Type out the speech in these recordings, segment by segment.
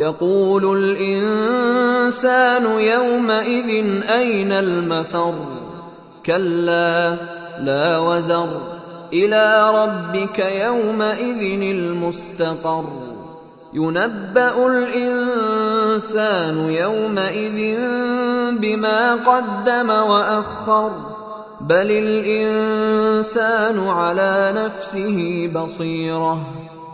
يقول الإنسان يومئذ أين المفر؟ كلا لا وزر. إلى ربك يومئذ المستقر. ينبأ الإنسان يومئذ بما قدم وأخر. بل الإنسان على نفسه بصيرة.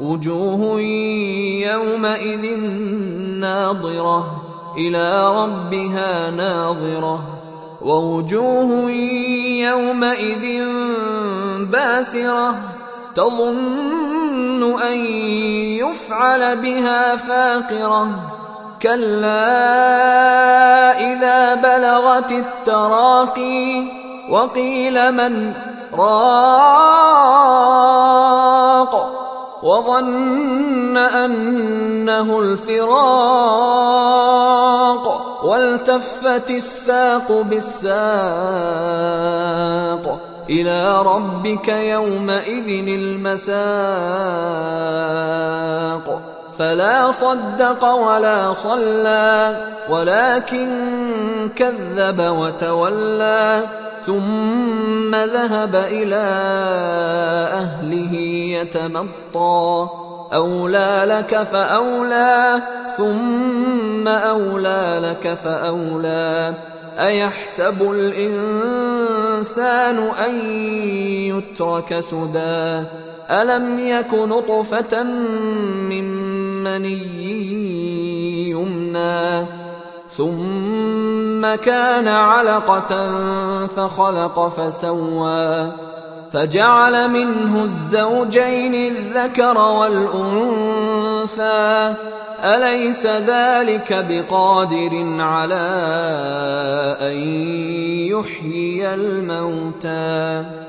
وجوه يومئذ ناظرة إلى ربها ناظرة. ووجوه يومئذ باسرة تظن أن يفعل بها فاقرة. كلا إذا بلغت التراقي وقيل من راق. وظن أنه الفراق والتفت الساق بالساق إلى ربك يومئذ المساق. فلا صدق ولا صلى ولكن كذب وتولى ثم ذهب إلى أهله يتمطى. أولى لك فأولى ثم أولى لك فأولى. أيحسب الإنسان أن يترك سدى؟ ألم يك نطفة من مني يمنى؟ ثم كان علقة فخلق فسوى. فجعل منه الزوجين الذكر والأنثى. أليس ذلك بقادر على أن يحيي الموتى؟